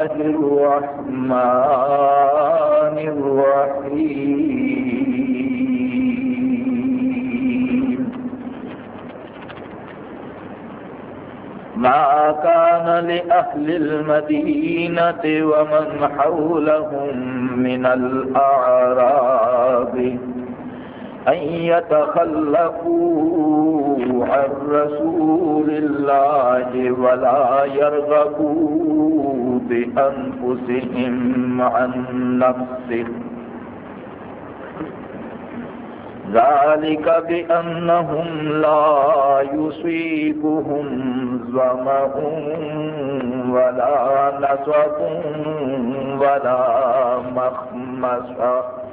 الرحمن الرحيم. ما كان لأهل المدينة ومن حولهم من الأعراب أن يتخلفوا عن رسول الله ولا يرغبوا بأنفسهم عن نفسه. ذلك بأنهم لا يصيبهم ظمأ ولا نصب ولا مخمصة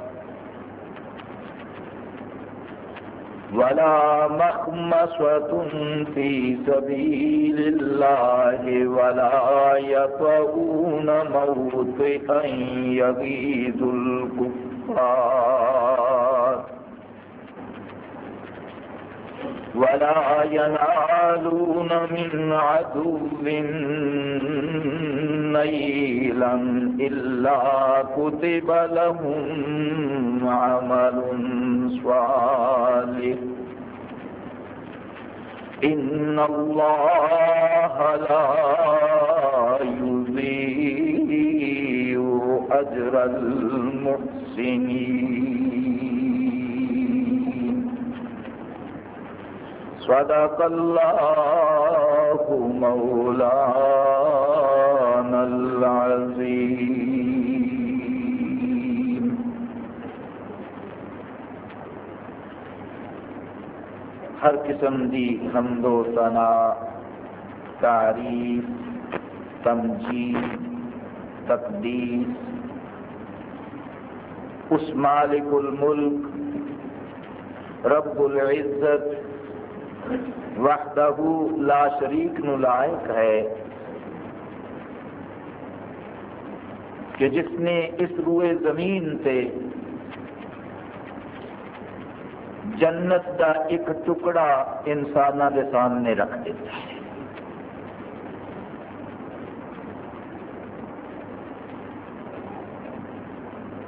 ولا مخمصة في سبيل الله ولا يطعون موطئا يغيظ الكفار. ولا ينالون من عدو نيلا إلا كتب لهم عمل صالح. إن الله لا يضيع أجر المحسنين. صدق الله مولانا العظيم. ہر قسم دی حمد و ثنا، تعریف، تمجید، تقدیس. اس مالک الملک، رب العزت وحدہ لا شریک نو لائق ہے کہ جس نے اس روئے زمین سے جنت کا ایک ٹکڑا انسانوں کے سامنے رکھ دیتا ہے۔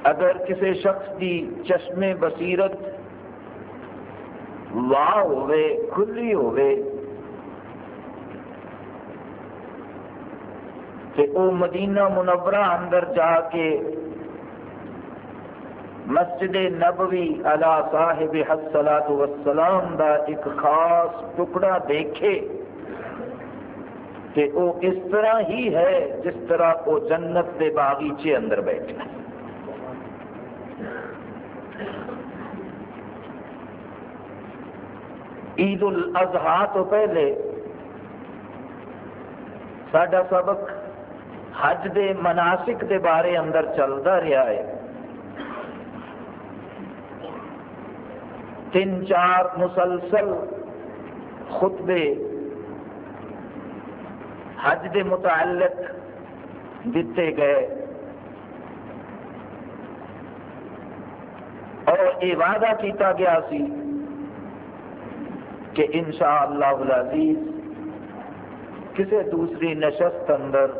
اگر کسی شخص کی چشمے بصیرت واہ ہوئے، کھلی ہوئے۔ کہ وہ مدینہ منورہ اندر جا کے مسجد نبوی علا صاحب حسلات وسلام دا ایک خاص ٹکڑا دیکھے۔ کہ وہ اس طرح ہی ہے جس طرح وہ جنت کے باغیچے اندر بیٹھا عید الاضحیٰ تو پہلے سڈا سبق حج دے مناسک دے بارے اندر چلتا رہا ہے۔ تین چار مسلسل خطبے حج دے متعلق دیتے گئے۔ اور یہ وعدہ کیتا گیا سی کہ انشاءاللہ العزیز کسی دوسری نشست اندر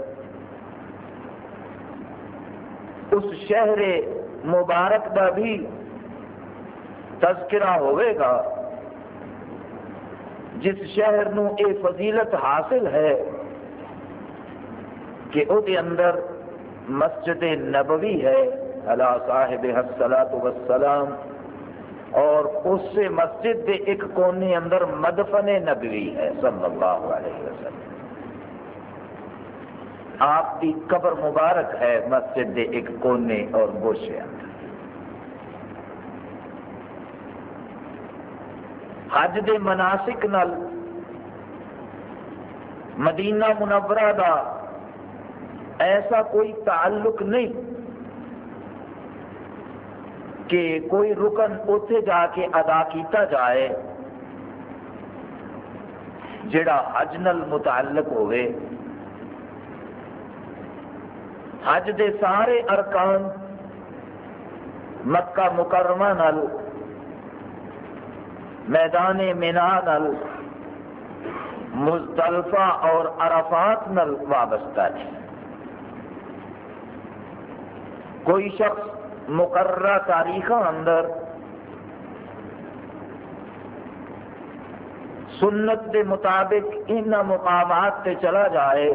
اس شہر مبارک کا بھی تذکرہ ہوئے گا جس شہر نو اے فضیلت حاصل ہے کہ او دے اندر مسجد نبوی ہے اللہ صاحب حسلات وسلام اور اس سے مسجد کے ایک کونے اندر مدفن نبوی ہے، صلی اللہ علیہ وسلم۔ آپ کی قبر مبارک ہے مسجد کے ایک کونے اور گوشے اندر۔ حج دے مناسک نل مدینہ منورہ دا ایسا کوئی تعلق نہیں۔ کہ کوئی رکن اتنے جا کے ادا کیتا جائے، جڑا حج نل متعلق ہوئے۔ حج دے سارے ارکان مکہ مکرمہ نل میدان مینا نل مزدلفہ اور عرفات نل وابستہ ہے۔ کوئی شخص مقررہ تاریخ اندر سنت کے مطابق ان مقامات سے چلا جائے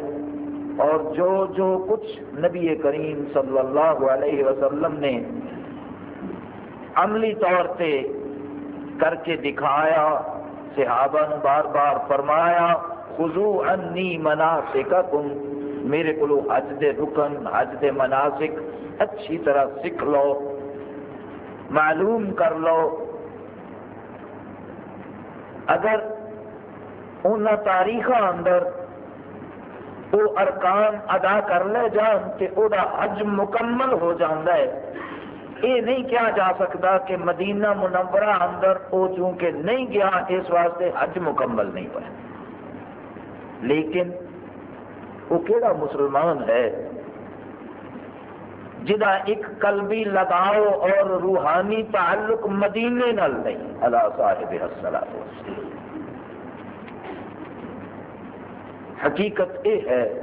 اور جو جو کچھ نبی کریم صلی اللہ علیہ وسلم نے عملی طور پہ کر کے دکھایا، صحابہ نے بار بار فرمایا خزو انی مناسککم، میرے کو حج دے رکن حج دے مناسک اچھی طرح سیکھ لو، معلوم کر لو۔ اگر ان تاریخ اندر وہ ارکان ادا کر لے جان تو وہ حج مکمل ہو جاتا ہے یہ نہیں کیا جا سکتا کہ مدینہ منورہ اندر وہ چونکہ نہیں گیا، اس واسطے حج مکمل نہیں ہوا لیکن وہ کہڑا مسلمان ہے؟ جہاں ایک قلبی لگاؤ اور روحانی تعلق مدینے نال نہیں۔ اللہ صاحب السلام حقیقت یہ ہے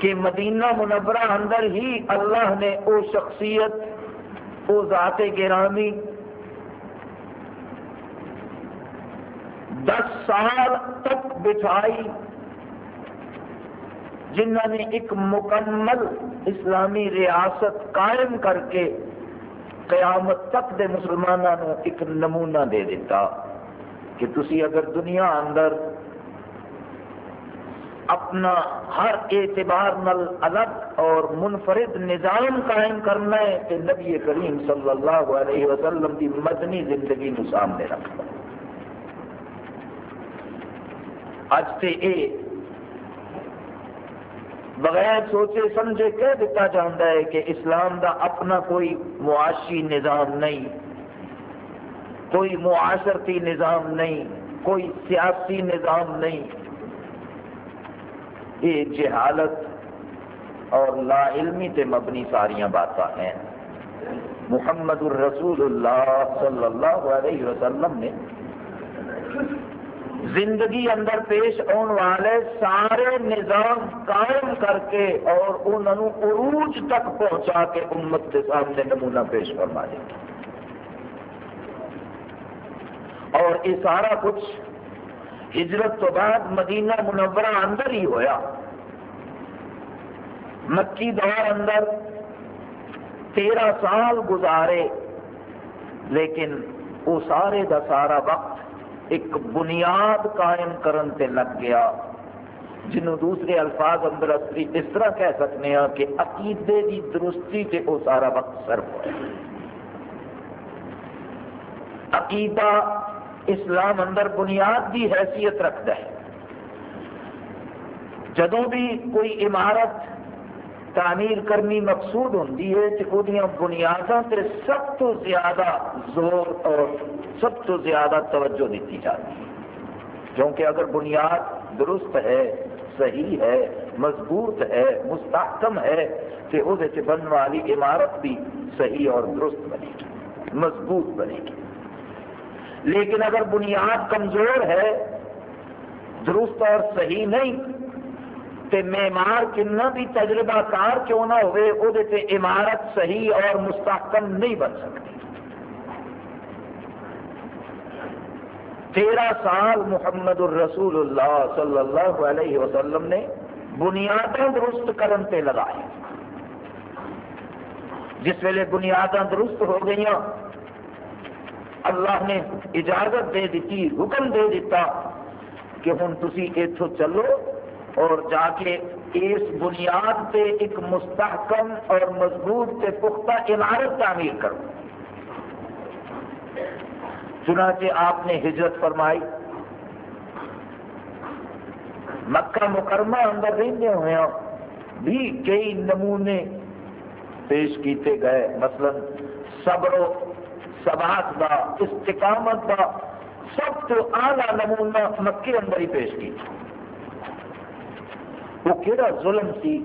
کہ مدینہ منورہ اندر ہی اللہ نے وہ شخصیت وہ ذات گرامی دس سال تک بٹھائی۔ جنہ نے ایک مکمل اسلامی ریاست قائم کر کے قیامت تک دے مسلمانوں ایک نمونہ دے دیتا کہ تسی اگر دنیا اندر اپنا ہر اعتبار نل الگ اور منفرد نظام قائم کرنا ہے کہ نبی کریم صلی اللہ علیہ وسلم کی مدنی زندگی نو سامنے رکھنا اج سے یہ بغیر سوچے سمجھے کہہ دیتا جاتا ہے کہ اسلام دا اپنا کوئی معاشی نظام نہیں، کوئی معاشرتی نظام نہیں، کوئی سیاسی نظام نہیں۔ یہ جہالت اور لا علمی تے مبنی ساری باتیں ہیں۔ محمد الرسول اللہ صلی اللہ علیہ وسلم نے زندگی اندر پیش آن والے سارے نظام قائم کر کے اور انہوں عروج تک پہنچا کے امت کے سامنے نمونہ پیش فرما دیا۔ اور یہ سارا کچھ ہجرت تو بعد مدینہ منورہ اندر ہی ہویا۔ مکی دور اندر تیرہ سال گزارے، لیکن وہ سارے دا سارا وقت ایک بنیاد قائم کرن تے لگ گیا۔ جنہوں دوسرے الفاظ اندر اصلی اس طرح کہہ سکتے ہیں کہ عقیدے کی درستی تے وہ سارا وقت صرف ہوا عقیدہ اسلام اندر بنیاد کی حیثیت رکھتا ہے۔ جدوں بھی کوئی عمارت تعمیر کرنی مقصود ہوتی ہے تو وہ بنیادوں سے سب تو زیادہ زور اور سب تو زیادہ توجہ دیتی جاتی ہے۔ کیونکہ اگر بنیاد درست ہے، صحیح ہے، مضبوط ہے، مستحکم ہے تو وہ بننے والی عمارت بھی صحیح اور درست بنے گی، مضبوط بنے گی۔ لیکن اگر بنیاد کمزور ہے، درست اور صحیح نہیں تو معمار کنا بھی تجربہ کار کیوں نہ ہوئے وہ عمارت صحیح اور مستحکم نہیں بن سکتی۔ تیرہ سال محمد الرسول اللہ صلی اللہ علیہ وسلم نے بنیادیں درست کرن پہ لگائے۔ جس ویلے بنیادیں درست ہو گئی اللہ نے اجازت دے دیتی، حکم دے دیتا کہ ہوں تھی اتو چلو اور جا کے اس بنیاد پہ ایک مستحکم اور مضبوط سے پختہ عمارت تعمیر کرو۔ چنانچہ آپ نے ہجرت فرمائی۔ مکہ مکرمہ اندر رہتے ہوئے بھی کئی نمونے پیش کیتے گئے۔ مثلا صبر و سبات کا استقامت کا سب تو آلہ نمونہ مکے اندر ہی پیش کی وہ کہڑا ظلم سی؟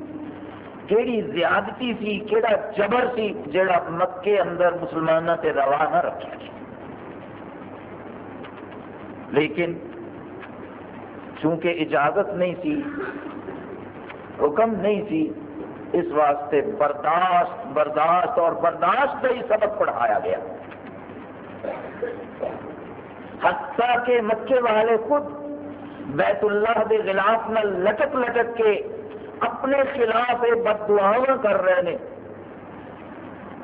کیڑی زیادتی سی؟ کیڑا جبر سی؟ جڑا مکے اندر مسلمانوں سے روا نہ رکھا گیا لیکن چونکہ اجازت نہیں سی، حکم نہیں سی، اس واسطے برداشت برداشت اور برداشت کا ہی سبق پڑھایا گیا۔ حتیٰ کہ مکے والے خود بیت اللہ کے خلاف میں لٹک لٹک کے اپنے خلاف بد دعا کر رہے ہیں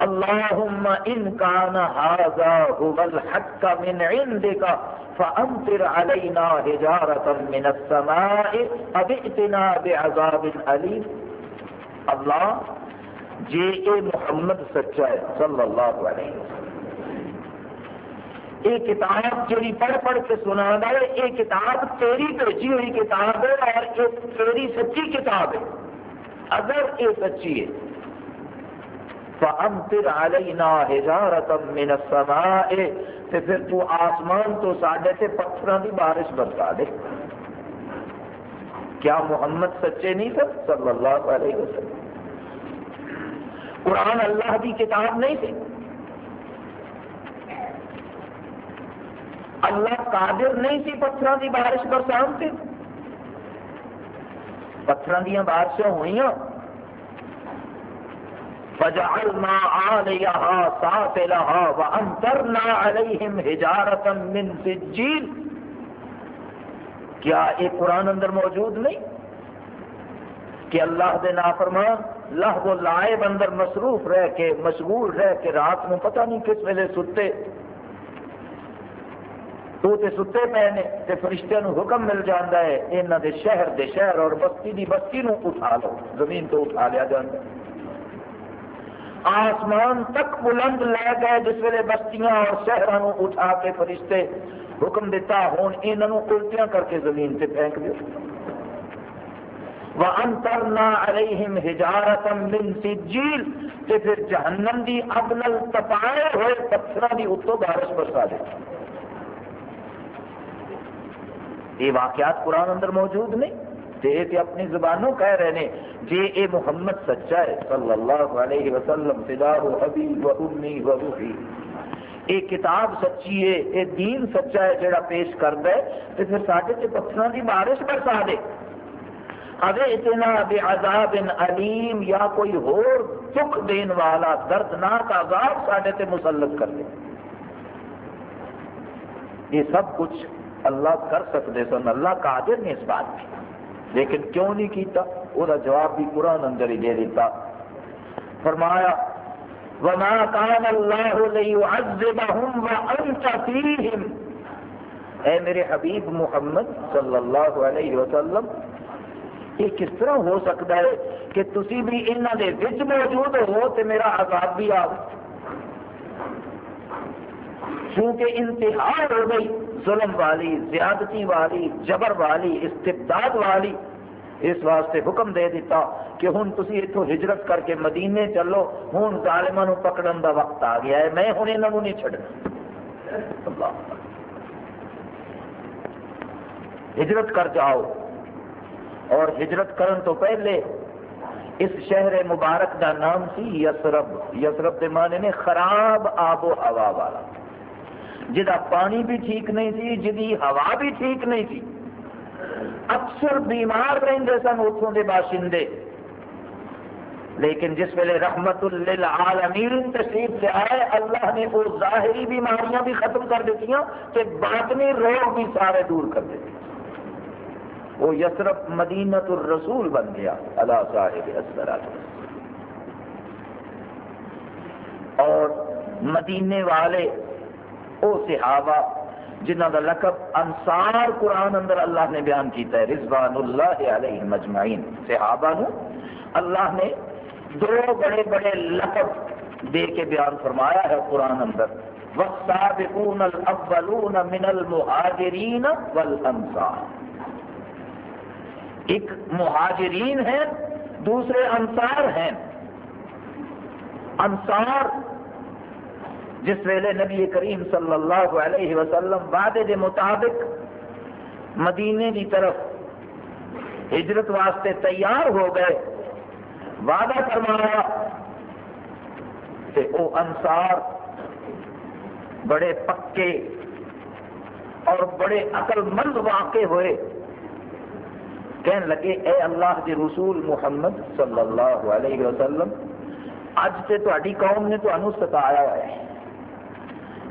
اللهم ان كان هذا هو الحق من عندك فامطر علينا حجاره من السماء او ائتنا بعذاب اليم اللہ، جے اے محمد سچا ہے، صلی اللہ علیہ وسلم۔ یہ کتاب جی پڑھ پڑھ کے سنا ہے، یہ کتاب تیری بھیجی ہوئی کتاب ہے اور یہ تیری سچی کتاب ہے۔ اگر یہ سچی ہے فَأَمْتِرْ عَلَيْنَا حِجَارَةً مِّنَ السَّمَاءِ، تے پھر تو آسمان تو ساڈے تے پتھراں دی بارش برسا دے۔ کیا محمد سچے نہیں تھے؟ صلی اللہ علیہ وسلم۔ قرآن اللہ کی کتاب نہیں تھی۔ اللہ قادر نہیں سی پتھروں کی بارش برسان سے پتھروں دیا بارشیں ہوئی فجعلنا عاليها سافلها وانذرنا عليهم حجارة من سجيل۔ کیا یہ قرآن اندر موجود نہیں؟ کہ اللہ دے نافرمان لہو و لائب اندر مصروف رہ کے، مشغول رہ کے رات میں پتہ نہیں کس ویلے ستے۔ تو تے ستے پے نے تے فرشتے نو حکم مل جاتا ہے انہوں دے شہر دے شہر اور بستی دی بستی نو اٹھا لو، زمین تو اٹھا لیا جاتا ہے۔ آسمان تک بلند لے گئے جس ویلے بستیاں اور شہروں اٹھا کے فرشتے حکم دیتا ہوں انہوں الٹیاں کر کے زمین سے پھینک دو وَأَنْتَرْنَا عَلَيْهِمْ حِجَارَةً مِّن سِجِّيلٍ، تے پھر جہنم دی ابنل تپائے ہوئے پتھراں دی اتو بارش برسا دے۔ یہ واقعات قرآن اندر موجود نہیں۔ تے اپنی زبانوں کہہ رہے ہیں، جے اے محمد سچا ہے، صلی اللہ علیہ وسلم فدا و و امی و روحی اے کتاب سچی ہے، اے دین سچا ہے جڑا پیش کرتا ہے تو پھر سارے تے پتھروں کی بارش برسا دے۔ اگر اتنا بے عذاب علیم یا کوئی ہور دکھ دین والا دردناک عذاب سارے تے مسلط کر دے۔ یہ سب کچھ اللہ کر سکتے سن، اللہ قادر نے اس بات کی۔ لیکن کیوں نہیں کیتا؟ وہ جواب بھی قرآن اندر ہی دے دیتا۔ فرمایا، وما كان الله ليعذبهم وانت فيهم۔ اے میرے حبیب محمد صلی اللہ علیہ وسلم، یہ کس طرح ہو سکتا ہے کہ تسی بھی انہوں دے وچ موجود ہو تو میرا عذاب بھی آ چونکہ انتہا ہو گئی۔ ظلم والی، زیادتی والی، جبر والی، استبداد والی، اس واسطے حکم دے دیتا کہ ہوں تھی اتوں ہجرت کر کے مدینے چلو ہوں ظالموں پکڑن دا وقت آ گیا ہے، میں ہوں یہاں نہیں چڈنا ہجرت کر جاؤ۔ اور ہجرت کرن تو پہلے اس شہر مبارک دا نام سی یسرب۔ یسرب کے معنی نے خراب آب و ہوا والا۔ جہاں پانی بھی ٹھیک نہیں سی جی ہوا بھی ٹھیک نہیں تھی۔ اکثر بیمار رہتے سن اتوں کے باشندے۔ لیکن جس ویلے رحمت للعالمین تشریف سے آئے، اللہ نے وہ ظاہری بیماریاں بھی ختم کر دیتی کہ باطنی روگ بھی سارے دور کر دیتے۔ وہ یسرف مدینت الرسول بن گیا اللہ صاحب اور مدینے والے وہ صحابہ جنہ کا لقب انصار قرآن اندر اللہ نے بیان کیتا ہے رضوان اللہ علیہ مجمعین صحابہ نو اللہ نے دو بڑے بڑے لقب دے کے بیان فرمایا ہے قرآن اندر۔ والسابقون الاولون من المہاجرین والانصار ایک مہاجرین ہیں، دوسرے انصار ہیں۔ انصار جس ویلے نبی کریم صلی اللہ علیہ وسلم وعدے کے مطابق مدینے کی طرف ہجرت واسطے تیار ہو گئے، وعدہ فرمایا کہ وہ انصار بڑے پکے اور بڑے عقل مند واقع ہوئے۔ کہنے لگے، اے اللہ کے رسول محمد صلی اللہ علیہ وسلم، اج سے تاری قوم نے تمہیں ستایا ہے۔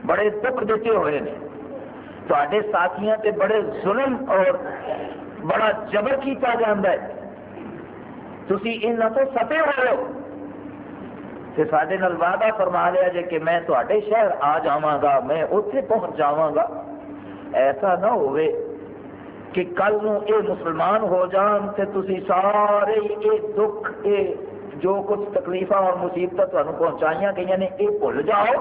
بڑے دکھ دیتے ہوئے ہیں تے ساتھیاں تے بڑے ظلم اور بڑا جبر کیتا جاتا ہے۔ تھی ان تو ستے ہوئے ہو۔ کہ سڈے وعدہ فرما لیا جے کہ میں تے شہر آ جا میں اتنے پہنچ جا ایسا نہ ہوئے کہ کل نو اے مسلمان ہو جان تے تسی سارے اے دکھ، اے جو کچھ تکلیف اور مصیبت تمہیں پہنچائی گئی نے یہ بھول جاؤ۔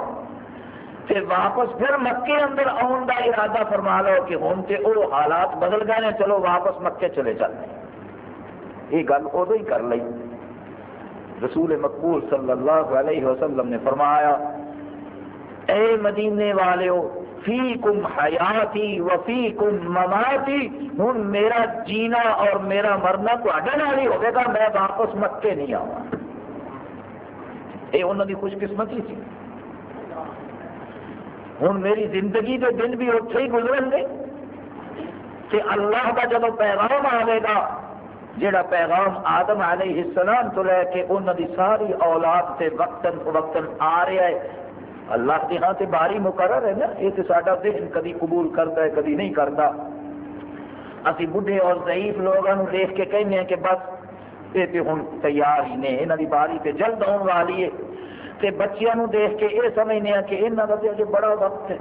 تے واپس پھر مکے اندر آن کا ارادہ فرما لو کہ ہوں تے وہ حالات بدل گئے ہیں، چلو واپس مکے چلے چلتے یہ گل ادو ہی کر لی رسول مقبول صلی اللہ علیہ وسلم نے فرمایا، اے مدینے والے فی کم حیاتی وفی کم مماتی ہوں میرا جینا اور میرا مرنا ہی ہوگا میں واپس مکے نہیں آؤں یہ انہوں کی خوش قسمتی تھی ہوں میری زندگی کے دن بھی اتنے ہی گزرن گے کہ اللہ کا جب پیغام آئے گا جڑا پیغام آدم علیہ السلام تو لے کے انہوں دی ساری اولاد سے وقتاً فوقتاً آ رہا ہے، اللہ کے ہاں تے باری مقرر ہے نا، یہ تو سارا ذہن کدی قبول کرتا ہے، کدی نہیں کرتا۔ اسی بڑھے اور ضعیف لوگوں دیکھ کے کہنے ہیں کہ بس، یہ تو ہوں تیار ہی نے یہاں کی باری تے جلد آن والی ہے۔ تے بچیاں دیکھ کے یہ سمجھنے ہیں کہ یہاں کا تو بڑا وقت ہے۔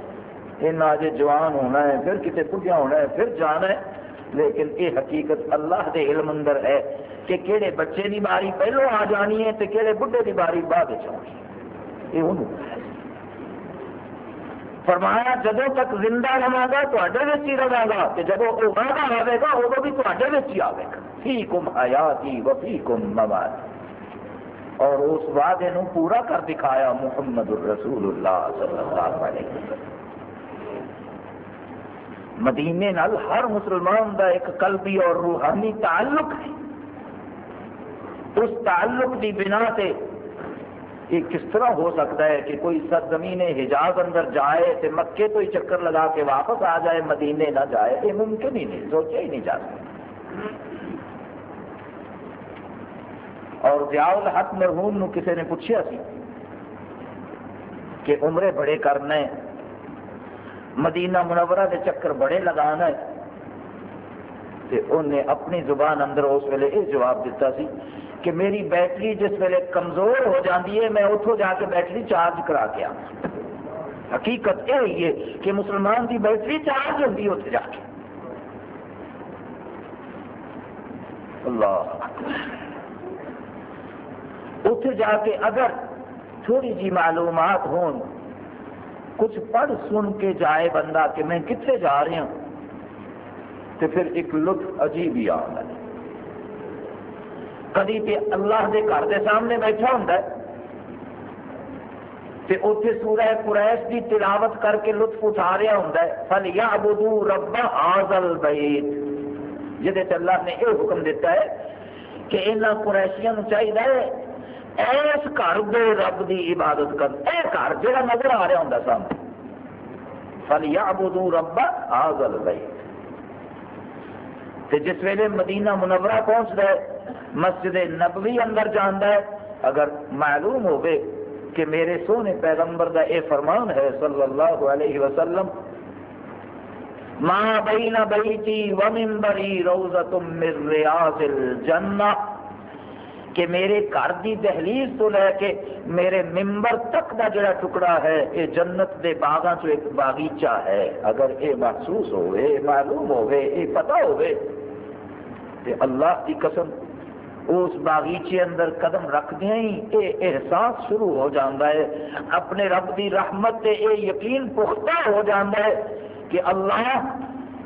یہاں اجے جوان ہونا ہے، پھر کتنے بڑھیا ہونا ہے، پھر جانا ہے۔ لیکن یہ حقیقت اللہ دے علم اندر ہے کہ کہڑے بچے کی باری پہلو آ جانی ہے تو کہڑے بڑھے کی باری بعد چاہیے یہ انہوں فرمایا جدو تک زندہ رہا گا تے ہی رہا گا۔ کہ جب وہ وعدہ آئے گا ادو بھی تے ہی آئے گا۔ فی کم حیاتی و فی کم مواد اور اس وعدے نو پورا کر دکھایا محمد الرسول اللہ صلی اللہ علیہ وسلم۔ مدینے نال ہر مسلمان دا ایک قلبی اور روحانی تعلق ہے۔ اس تعلق کی بنا سے یہ کس طرح ہو سکتا ہے کہ کوئی سرزمین حجاز اندر جائے تو مکے تو ہی چکر لگا کے واپس آ جائے، مدینے نہ جائے، یہ ممکن ہی نہیں، سوچا ہی نہیں جا سکتا۔ اور ضیاء الحق مرحوم نو کسی نے پوچھا سی کہ عمرے بڑے کرنے، مدینہ منورہ دے چکر بڑے لگانا ہے۔ انہیں اپنی زبان اندر اس ویلے یہ جواب دیتا سی کہ میری بیٹری جس ویلے کمزور ہو جاتی ہے، میں اتوں جا کے بیٹری چارج کرا کے آ حقیقت یہ ہوئی ہے کہ مسلمان کی بیٹری چارج ہوتی ہے اتنے جا کے۔ اللہ۔ اتنے جا کے اگر تھوڑی جی معلومات ہوں، کچھ پڑھ سن کے جائے بندہ کہ میں کتنے جا رہا ہوں۔ تو پھر ایک لطف عجیب ہی آتا ہے کدی تے اللہ دے گھر دے سامنے بیٹھا ہوں تے اتنے سورہ قریش کی تلاوت کر کے لطف اٹھا رہا ہوں فل یا بدو رب آزل بیت جہد اللہ نے یہ حکم دیتا ہے کہ انہوں قریشیاں چاہیے ایس گھر دے رب دی عبادت کر۔ اے گھر جہاں نظر آ رہا ہوں سامنے۔ فل یا بدو رب آزل بیت جس ویلے مدینہ منورہ پہنچ رہے مسجد نبوی اندر جانا ہے، اگر معلوم ہوگے کہ میرے سونے پیغمبر دا اے فرمان ہے صلی اللہ علیہ وسلم، ما بین بیتی و منبری روزت من ریاض الجنہ کہ میرے گھر دی دہلیز تو لے کے میرے ممبر تک دا جڑا ٹکڑا ہے یہ جنت دے باغاں چ ایک باغیچہ ہے۔ اگر یہ محسوس ہوئے معلوم ہوئے یہ پتہ ہوئے کہ اللہ کی قسم اس باغیچے اندر قدم رکھدیا ہی یہ احساس شروع ہو جاتا ہے۔ اپنے رب کی رحمت سے یہ یقین پختہ ہو جاتا ہے کہ اللہ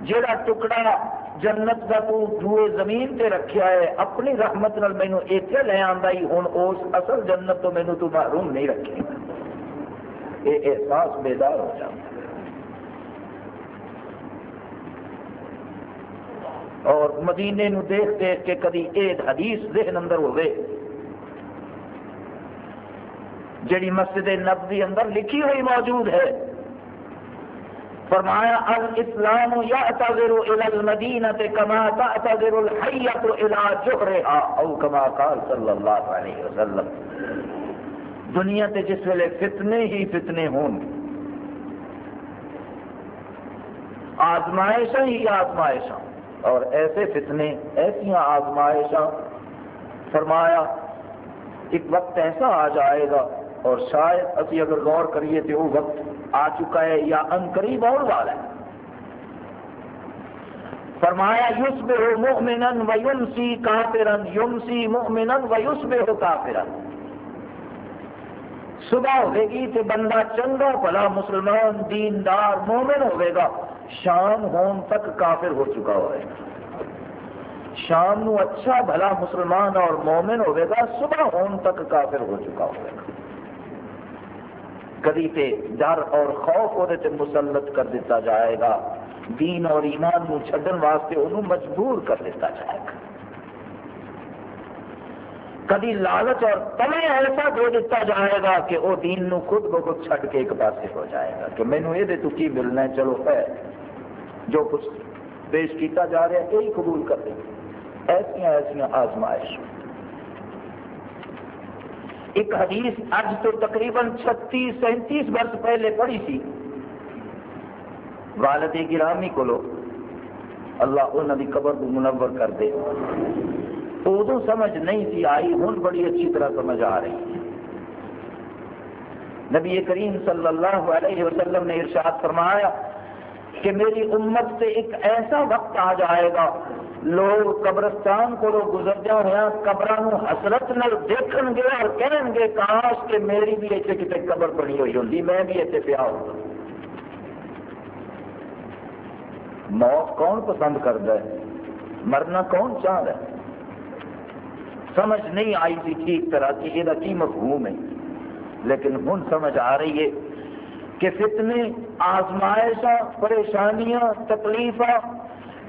جڑا ٹکڑا جنت کا تو دوئے زمین تے رکھیا ہے، اپنی رحمت نال مینو اتنے لے آندا ہی ہوں اس اصل جنت تو مینو تو محروم نہیں رکھے۔ یہ احساس بیدار ہو جاتا ہے اور مدینے نو دیکھ دیکھ کے کدی ایک حدیث ذہن اندر ہوئے جڑی مسجد نبوی اندر لکھی ہوئی موجود ہے۔ فرمایا، الاسلام یعتذر الى المدینہ کما تعتذر الحیت الى جہرہا، او کما قال صلی اللہ علیہ وسلم۔ دنیا تے جس ویلے فتنے ہی فتنے ہون۔ آزمائشاں ہی آزمائشاں۔ اور ایسے فتنے ایسا آزمائشاں۔ فرمایا، ایک وقت ایسا آ جائے گا اور شاید ابھی اگر غور کریے تو وہ وقت آ چکا ہے یا ان قریب اور والا ہے۔ فرمایا یوس بے ہو مومن و یمسی کافرن یمسی مومن و یوس بے ہو صبح ہوے گی تو بندہ چنگا بھلا مسلمان، دیندار مومن ہوئے گا۔ شام ہون تک کافر ہو چکا ہوئے۔ گا شام نو اچھا بھلا مسلمان اور مومن ہوئے گا، صبح ہون تک کافر ہو چکا ہوئے۔ گا کدی تے ڈر اور خوف وہ مسلط کر دیتا جائے گا۔ دین اور ایمان نو چھڈن واسطے انہوں مجبور کر دیتا جائے گا۔ کدی لالچ اور تمہیں ایسا دے دیتا جائے گا کہ وہ دین نو خود بخود چھڈ کے ایک پاسے ہو جائے گا کہ مینو یہ تو کی ملنا ہے؟ چلو ہے۔ جو کچھ پیش کیتا جا رہا ہے، یہی قبول کر دیں ایسا ایسا آزمائش۔ ایک حدیث اج تو تقریباً چھتیس، سینتیس برس پہلے پڑھی سی والد گرامی کو اللہ انہوں کی قبر کو منور کر دے۔ ادو سمجھ نہیں تھی آئی ہوں بڑی اچھی طرح سمجھ آ رہی۔ نبی کریم صلی اللہ علیہ وسلم نے ارشاد فرمایا کہ میری امت سے ایک ایسا وقت آ جائے گا، لوگ قبرستان کو گزردیا ہوا قبر حسرت نال دیکھ گے اور کہیں گے، کاش کہ میری بھی اتنے کتنے قبر بنی ہوئی ہوں میں بھی اتنے پیا ہوں موت کون پسند کرتا ہے؟ مرنا کون چاہتا ہے؟ سمجھ نہیں آئی تھی ٹھیک طرح کہ یہ کی مفہوم ہے، لیکن ہوں سمجھ آ رہی ہے کہ فتنے آزمائشاں، پریشانیاں تکلیف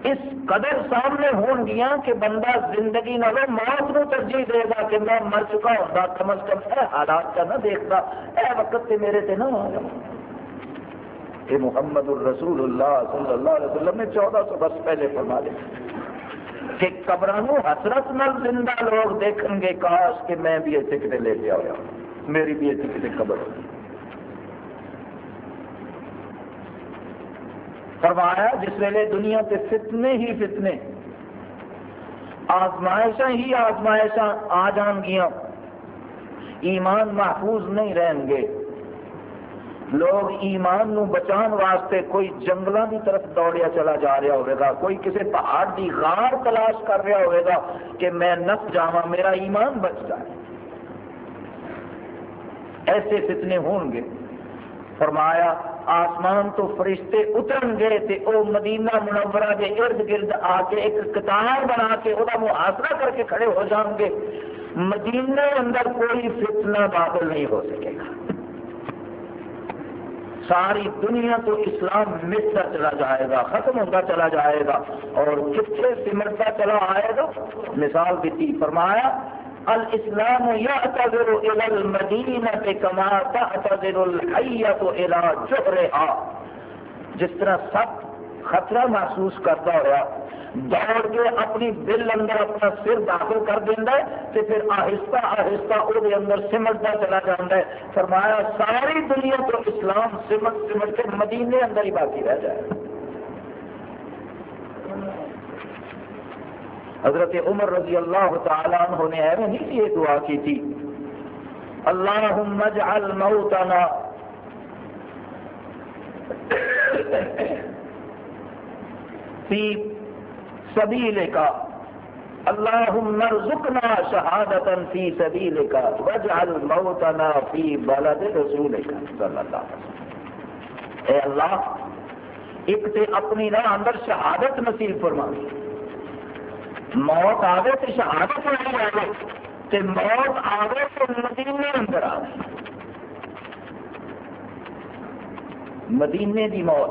اس قدر سامنے ہون گیا کہ بندہ زندگی نہ موت نو ترجیح دے گا کہ میں مر چکا ہوتا کم از کم اے حالات کا نہ دیکھتا، اے وقت تے میرے تے نہ آ کہ محمد الرسول اللہ صلی اللہ علیہ وسلم نے چودہ سو برس پہلے فرما دیا کہ قبر حسرت نل زندہ لوگ دیکھیں گے، کاش کہ میں بھی اتنے کتنے لے لیا ہوا میری بھی اتنے کتنے قبر ہوگی فرمایا جس ویلے دنیا کے فتنے ہی فتنے۔ آزمائشاں ہی آزمائشاں آ جان گیا ایمان محفوظ نہیں رہیں گے۔ لوگ ایمان نو بچان واسطے کوئی جنگلوں کی طرف دوڑیا چلا جا رہا ہوئے گا، کوئی کسی پہاڑ کی غار تلاش کر رہا ہوئے گا کہ میں نس جاوا میرا ایمان بچ جائے۔ ایسے فتنے ہون گے۔ فرمایا آسمان تو فرشتے اترن گے تے او مدینہ منورہ کے ارد گرد آ کے ایک کتار بنا کے وہ محاصرہ کر کے کھڑے ہو جان گے۔ مدینہ اندر کوئی فتنہ داخل نہیں ہو سکے گا۔ ساری دنیا تو اسلام مٹتا چلا جائے گا، ختم ہوتا چلا جائے گا۔ اور کتنے سمٹتا چلا آئے گا۔ مثال دیتی فرمایا الاسلام یعتذر الى المدینہ کما تعتذر الحیت الى جہرها جس طرح سب خطرہ محسوس کرتا ہوا دوڑ کے اپنی دل اندر اپنا سر داخل کر دینا ہے تو پھر آہستہ آہستہ وہ اندر سمٹتا چلا جاتا ہے۔ فرمایا، ساری دنیا تو اسلام سمٹ سمٹ کے مدینے اندر ہی باقی رہ جائے۔ حضرت عمر رضی اللہ تعالیٰ عنہ نے ایویں نہیں یہ دعا کی تھی۔ اللہم اجعل موتنا۔ فی سبیلک اللہم ارزقنا شہادتا فی سبیلک واجعل موتنا فی بلد رسولک صلی اللہ علیہ وسلم۔ اے اللہ، ایک تے اپنی راہ اندر شہادت نصیب فرمائی موت آگے تو شہادت نہیں آگے تو موت آگے تو مدینے اندر آ مدینے دی موت۔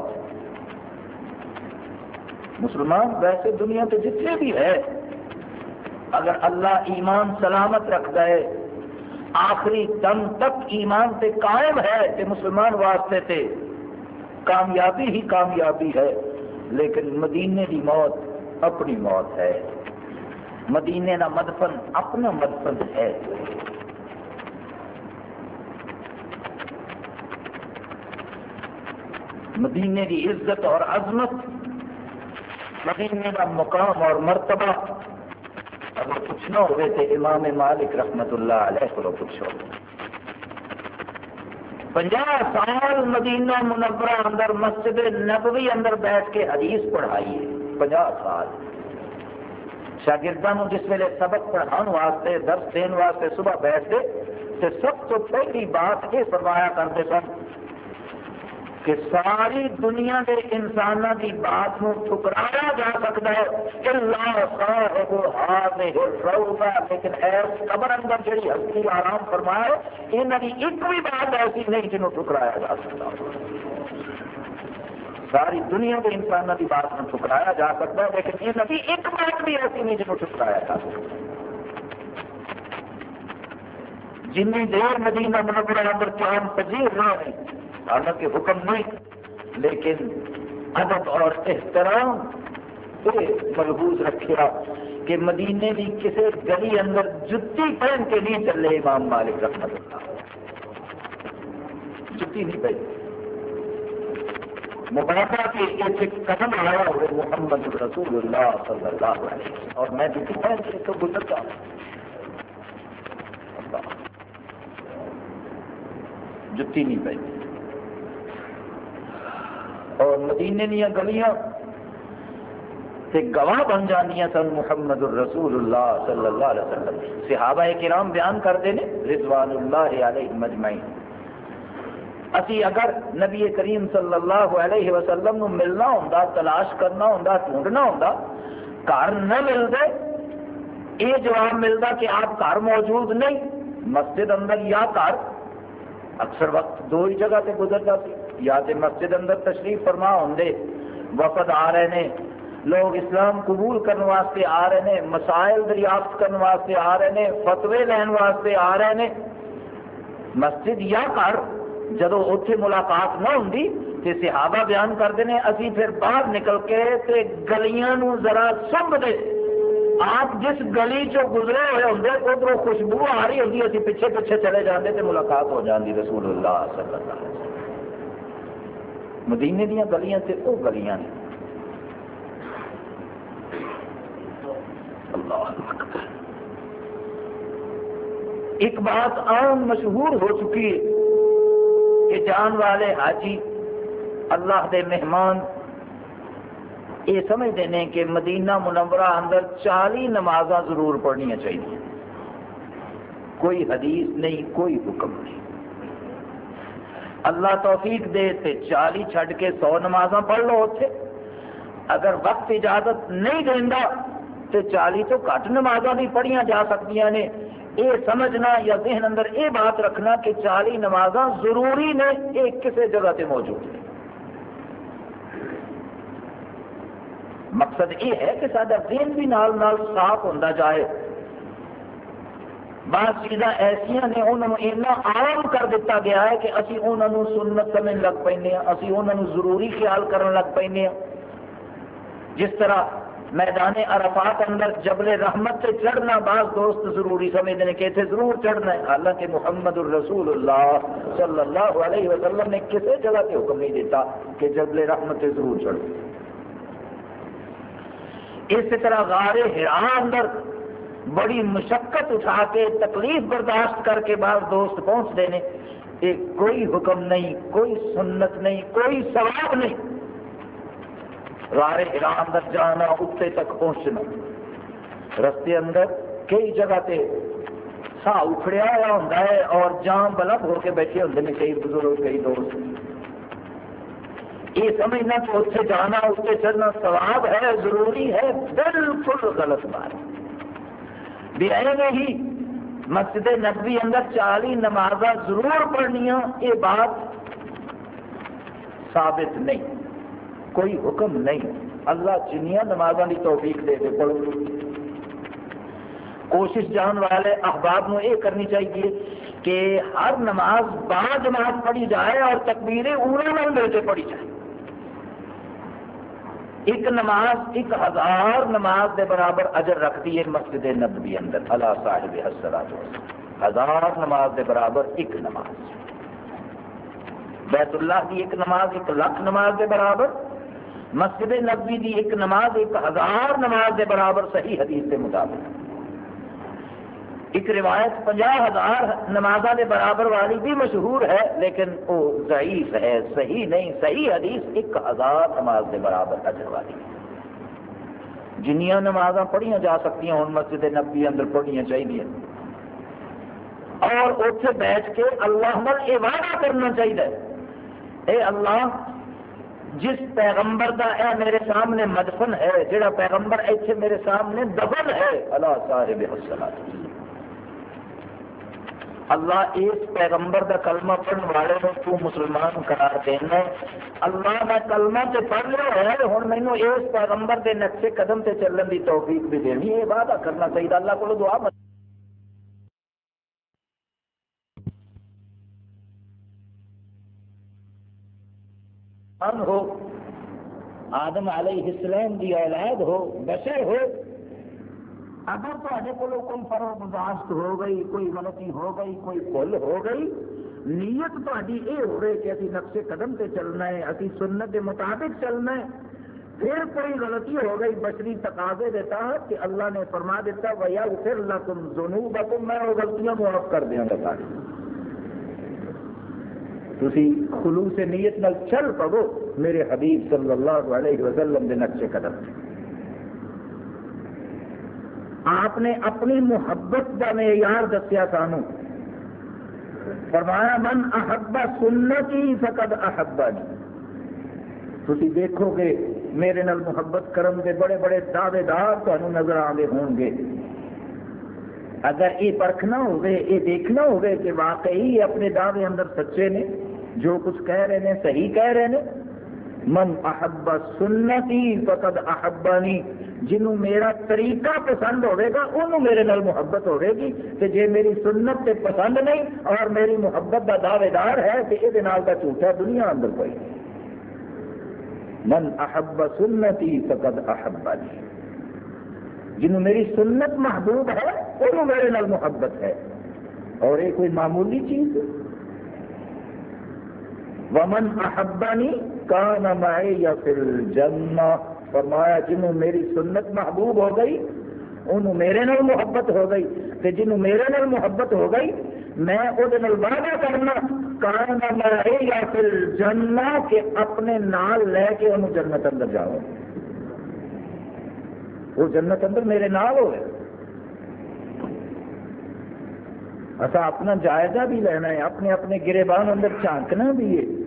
مسلمان، ویسے دنیا کے جتنے بھی ہے، اگر اللہ ایمان سلامت رکھتا ہے، آخری دم تک ایمان سے قائم ہے کہ مسلمان واسطے تھے کامیابی ہی کامیابی ہے، لیکن مدینے کی موت اپنی موت ہے۔ مدینے کا مدفن اپنا مدفن ہے۔ مدینے کی عزت اور عظمت، مدینے کا مقام اور مرتبہ، اگر پوچھنا ہوئے تو امام مالک رحمت اللہ علیہ کو پوچھو۔ پنجا سال مدینہ منورہ اندر مسجد نبوی اندر بیٹھ کے حدیث پڑھائی ہے پنجا سال۔ شاگردوں جس ویلے سبق پڑھاؤ واسطے، درس دین واسطے، صبح بیٹھتے تو سب تو پہلی بات یہ فرمایا کرتے سن کہ ساری دنیا کے انسانوں کی بات کو ٹھکرایا جا سکتا ہے۔ لیکن ایس قبر اندر جی ہستی آرام فرمائے یہاں کی ایک بھی بات ایسی نہیں جنہوں ٹھکرایا جا سکتا۔ ساری دنیا کے انسانوں کی بات کو ٹھکرایا جا سکتا ہے، لیکن یہ نبی ایک بات بھی ایسی نہیں جنہوں ٹھکرایا جا سکتا جن دیر مدینہ منورہ اندر قیام پذیر رہے ہیں، حالانکہ حکم نہیں، لیکن ادب اور احترام یہ ملحوظ رکھا کہ مدینے کی کسی گلی اندر جتی پہن کے نہیں چلے امام مالک رحمت اللہ۔ جتی نہیں پہن مبارکہ کے ایک قدم آیا ہوئے محمد رسول اللہ صلی اللہ علیہ وسلم۔ اور میں جتی پہن کے تو گزرتا ہوں۔ جتی نہیں پہنتی اور مدینے دیا گلیاں۔ تے گواہ بن جانیا سن محمد الرسول اللہ صلی اللہ علیہ وسلم۔ صحابہ کرام بیان کرتے ہیں رضوان اللہ علیہ مجمعین۔ اسی اگر نبی کریم صلی اللہ علیہ وسلم نو ملنا ہوں تلاش کرنا ہوں ڈھونڈنا ہوں گھر نہ ملتے یہ جواب ملتا کہ آپ گھر موجود نہیں، مسجد اندر یا گھر، اکثر وقت دو ہی جگہ سے گزرتا سی، یا تے مسجد اندر تشریف فرما ہوں وفد آ رہے ہیں لوگ اسلام قبول کرنے واسطے آ رہے ہیں مسائل دریافت کرنے واسطے آ رہے ہیں فتوے لین واسطے آ رہے ہیں مسجد یا گھر جدو اتنے ملاقات نہ ہوں تو صحابہ بیان کرتے ہیں اسی پھر باہر نکل کے تے گلیاں نو ذرا سب دے آپ جس گلی چو گزرے ہوئے ہوں ادھر خوشبو آ رہی ہوتی اسی پیچھے پیچھے چلے جاتے تو ملاقات ہو جاتی رسول اللہ صلی اللہ علیہ وسلم۔ مدینے دیا گلیاں سے وہ گلیاں نے۔ ایک بات عام مشہور ہو چکی ہے۔ جان والے حاجی، اللہ دے مہمان، یہ سمجھتے ہیں کہ مدینہ منورہ اندر چالی نماز ضرور پڑھنی چاہیے۔ کوئی حدیث نہیں، کوئی حکم نہیں۔ اللہ توفیق دے تے چالی چھڈ کے سو نماز پڑھ لو اتنے اگر وقت اجازت نہیں دینا تو چالی تو گھٹ نماز بھی پڑھیا جا سکتی نے۔ یہ سمجھنا یا ذہن اندر یہ بات رکھنا کہ چالی نماز ضروری نے، یہ کسی جگہ سے موجود ہے مقصد یہ ہے کہ سارا ذہن بھی نال نال صاف ہوتا جائے۔ بعض چیزاں ایسا نے انہوں اتنا عام کر دیتا گیا ہے کہ اسی انہوں سنت سمجھ لگ پہ اسی انہوں ضروری خیال کرنے لگ پہ جس طرح میدان عرفات اندر جبل رحمت سے چڑھنا بعض دوست ضروری سمجھتے ہیں کہ اتنے ضرور چڑھنا ہے۔ حالانکہ محمد الرسول اللہ صلی اللہ علیہ وسلم نے کسی جگہ سے حکم نہیں دیتا کہ جبل رحمت سے ضرور چڑھو اس طرح غار ہرا اندر بڑی مشقت اٹھا کے تکلیف برداشت کر کے بعض دوست پہنچتے ہیں۔ یہ کوئی حکم نہیں، کوئی سنت نہیں، کوئی ثواب نہیں۔ رارے اندر جانا اتنے تک پہنچنا۔ رستے اندر کئی جگہ تے سا اکھڑیا ہوا ہوں اور جام بلب ہو کے بیٹھے ہوں کئی بزرگ، کئی دوست۔ یہ سمجھنا کہ اتنے جانا اتنے چلنا ثواب ہے، ضروری ہے، بالکل غلط بات۔ بے ہی مسجد نبی اندر چالی نماز ضرور پڑھنیا یہ بات ثابت نہیں۔ کوئی حکم نہیں۔ اللہ جنیا نمازوں کی توفیق دے دے پڑھو۔ کوشش جان والے احباب نو یہ کرنی چاہیے کہ ہر نماز بعد نماز پڑھی جائے اور تکبیر اولا نہ مل کے پڑھی جائے۔ ایک نماز، ایک ہزار نماز دے برابر اجر رکھتی ہے مسجد نبوی اندر اللہ صاحب حسرات ہزار نماز دے برابر ایک نماز۔ بیت اللہ کی ایک نماز، ایک لاکھ نماز دے برابر مسجد نبوی دی ایک نماز، ایک ہزار نماز دے برابر صحیح حدیث کے مطابق۔ ایک روایت پنجا ہزار نماز کے برابر والی بھی مشہور ہے، لیکن وہ ضعیف ہے، صحیح نہیں، صحیح حدیث ایک ہزار نماز کے برابر اجر والی۔ جنیا نماز پڑھیا جا سکتی ہوں مسجد نبی اندر پڑھنی چاہیے اور اتنے بیٹھ کے اللہ مل یہ وعدہ کرنا چاہیے اے اللہ جس پیغمبر دا اے میرے سامنے مدفن ہے، جڑا پیغمبر ایتھے میرے سامنے دفن ہے۔ اللہ صاحب حسنات اللہ اس پیغمبر دا کلمہ پڑھنے والے کو تو مسلمان قرار دینا ہے۔ اللہ میں کلمہ سے پڑھ لیا ہے ہوں مینو اس پیغمبر دے نقشے قدم سے چلن دی توفیق بھی دینی یہ وعدہ کرنا چاہیے اللہ کو دعا مت انسان ہو، آدم علیہ السلام دی اولاد ہو، بشر ہو۔ اگر تے کو کوئی فرو برداشت ہو گئی، کوئی غلطی ہو گئی، کوئی بھول ہو گئی، نیت تاری یہ ہو رہی کہ ابھی نقشے قدم سے چلنا ہے ابھی سنت کے مطابق چلنا ہے۔ پھر کوئی غلطی ہو گئی بشری تقاضے دیتا ہے کہ اللہ نے فرما دیتا ویا پھر اللہ تم زنو میں وہ غلطیاں معاف کر دیا گا ساری تھی خلوص نیت نال چل پو میرے حبیب صلی اللہ علیہ وسلم کے نقشے قدم آپ نے اپنی محبت کا معیار دسیا سانو۔ فرمایا، من احبا سنتی فقد احبا جی تھی دیکھو گے، میرے نال محبت کرم کے بڑے بڑے دعوے دار تمہیں نظر آتے ہون گے۔ اگر یہ پرکھنا ہوگے یہ دیکھنا ہوگے کہ واقعی اپنے دعوے اندر سچے نے۔ جو کچھ کہہ رہے ہیں صحیح کہہ رہے ہیں۔ من احب سنتی فقد احبانی جنوں میرا طریقہ پسند ہوئے گا انہوں میرے نال محبت ہوئے گی کہ جے میری سنت تے پسند نہیں اور میری محبت کا دعوے دار ہے کہ یہ کا جھوٹا دنیا اندر کوئی من احب سنتی فقد احبانی جنوں میری سنت محبوب ہے انہوں میرے نال محبت ہے۔ اور یہ کوئی معمولی چیز ہے؟ ومن احبانی کان معی یا پھر جنہ فرمایا، جنہوں میری سنت محبوب ہو گئی، انہوں میرے نال محبت ہو گئی، تے جنہوں میرے نال محبت ہو گئی، میں وہ وعدہ کرنا، کان معی یا پھر جنہ کہ اپنے نال لے کے انہوں جنت اندر جاؤ وہ جنت اندر میرے نال ہوئے۔ اصا اپنا جائزہ بھی لینا ہے، اپنے اپنے گربان اندر جھانکنا بھی ہے۔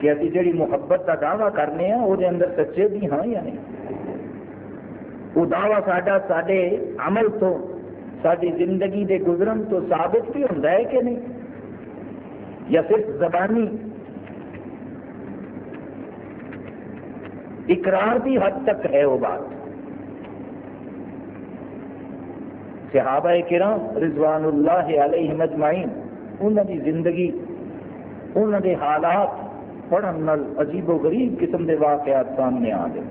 کہ ابھی جڑی محبت کا دعوی کرنے ہیں، وہ اندر سچے بھی ہاں یا نہیں؟ وہ دعوی ساڈا سڈے عمل تو ساری زندگی دے گزرن تو ثابت بھی ہوتا ہے کہ نہیں؟ یا صرف زبانی اقرار بھی حد تک ہے وہ بات؟ صحابہ کرام رضوان اللہ علیہ مجمعین انہوں کی زندگی انہوں کے حالات پڑھن عجیب و غریب قسم کے واقعات سامنے آ گئے۔